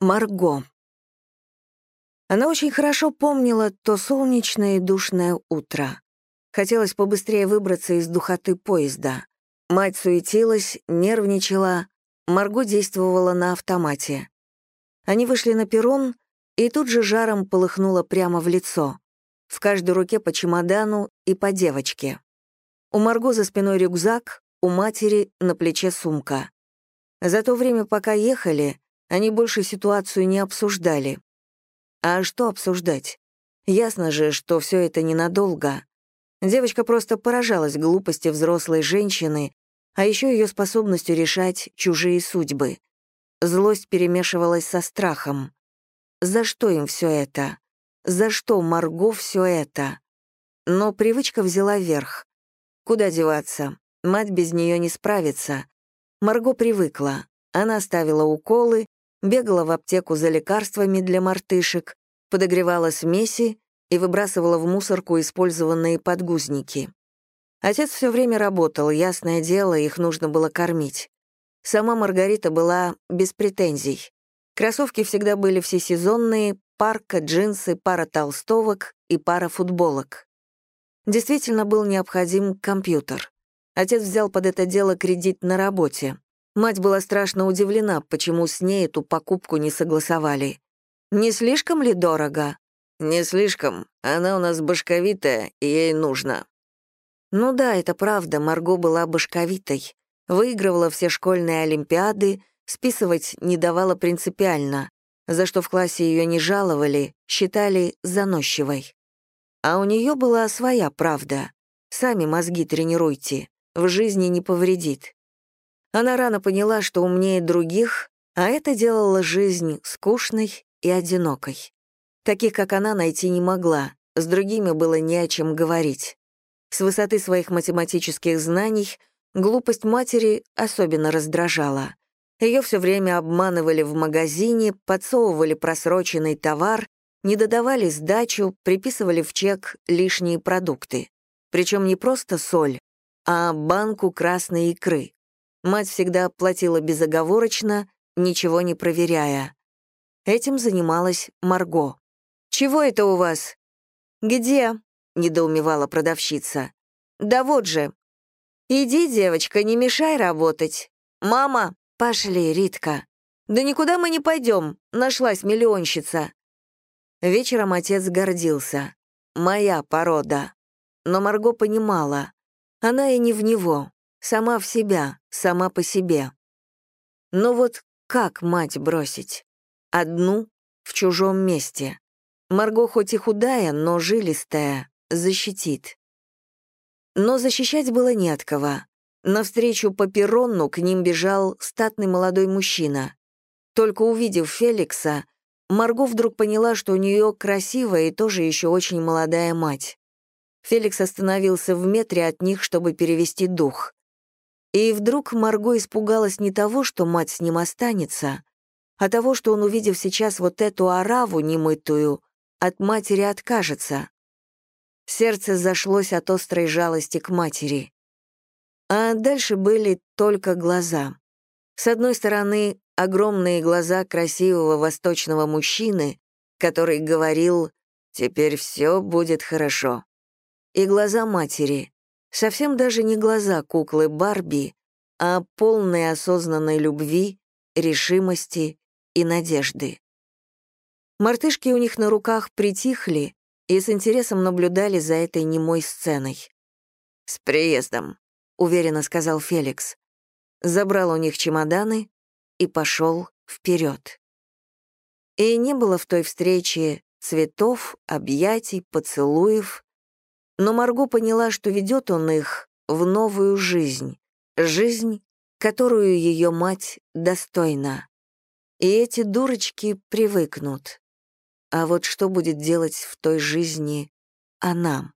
Марго. Она очень хорошо помнила то солнечное и душное утро. Хотелось побыстрее выбраться из духоты поезда. Мать суетилась, нервничала, Марго действовала на автомате. Они вышли на перрон, и тут же жаром полыхнуло прямо в лицо. В каждой руке по чемодану и по девочке. У Марго за спиной рюкзак, у матери на плече сумка. За то время, пока ехали, они больше ситуацию не обсуждали. А что обсуждать? Ясно же, что все это ненадолго. Девочка просто поражалась глупости взрослой женщины, а еще ее способностью решать чужие судьбы. Злость перемешивалась со страхом. За что им все это? За что Марго все это? Но привычка взяла верх. Куда деваться? Мать без нее не справится. Марго привыкла. Она ставила уколы, бегала в аптеку за лекарствами для мартышек, подогревала смеси и выбрасывала в мусорку использованные подгузники. Отец все время работал, ясное дело, их нужно было кормить. Сама Маргарита была без претензий. Кроссовки всегда были всесезонные, парка, джинсы, пара толстовок и пара футболок. Действительно был необходим компьютер. Отец взял под это дело кредит на работе. Мать была страшно удивлена, почему с ней эту покупку не согласовали. «Не слишком ли дорого?» «Не слишком. Она у нас башковитая, и ей нужно». Ну да, это правда, Марго была башковитой. Выигрывала все школьные олимпиады, списывать не давала принципиально, за что в классе ее не жаловали, считали заносчивой. А у нее была своя правда. Сами мозги тренируйте, в жизни не повредит. Она рано поняла, что умнее других, а это делало жизнь скучной и одинокой. Таких, как она, найти не могла, с другими было не о чем говорить. С высоты своих математических знаний глупость матери особенно раздражала. Ее все время обманывали в магазине, подсовывали просроченный товар, не додавали сдачу, приписывали в чек лишние продукты. Причем не просто соль, а банку красной икры. Мать всегда платила безоговорочно, ничего не проверяя. Этим занималась Марго. «Чего это у вас?» «Где?» — недоумевала продавщица. «Да вот же». «Иди, девочка, не мешай работать. Мама, пошли, Ритка. Да никуда мы не пойдем, нашлась миллионщица». Вечером отец гордился. «Моя порода». Но Марго понимала, она и не в него, сама в себя, сама по себе. Но вот как мать бросить? Одну в чужом месте. Марго хоть и худая, но жилистая, защитит. Но защищать было не от кого. Навстречу по перрону к ним бежал статный молодой мужчина. Только увидев Феликса, Марго вдруг поняла, что у нее красивая и тоже еще очень молодая мать. Феликс остановился в метре от них, чтобы перевести дух. И вдруг Марго испугалась не того, что мать с ним останется, а того, что он, увидев сейчас вот эту ораву немытую, от матери откажется. Сердце зашлось от острой жалости к матери. А дальше были только глаза. С одной стороны, огромные глаза красивого восточного мужчины, который говорил «Теперь все будет хорошо» и глаза матери. Совсем даже не глаза куклы Барби, а полные осознанной любви, решимости и надежды. Мартышки у них на руках притихли и с интересом наблюдали за этой немой сценой. «С приездом», — уверенно сказал Феликс. Забрал у них чемоданы и пошел вперед. И не было в той встрече цветов, объятий, поцелуев, но Марго поняла, что ведет он их в новую жизнь, жизнь, которую ее мать достойна. И эти дурочки привыкнут. А вот что будет делать в той жизни она?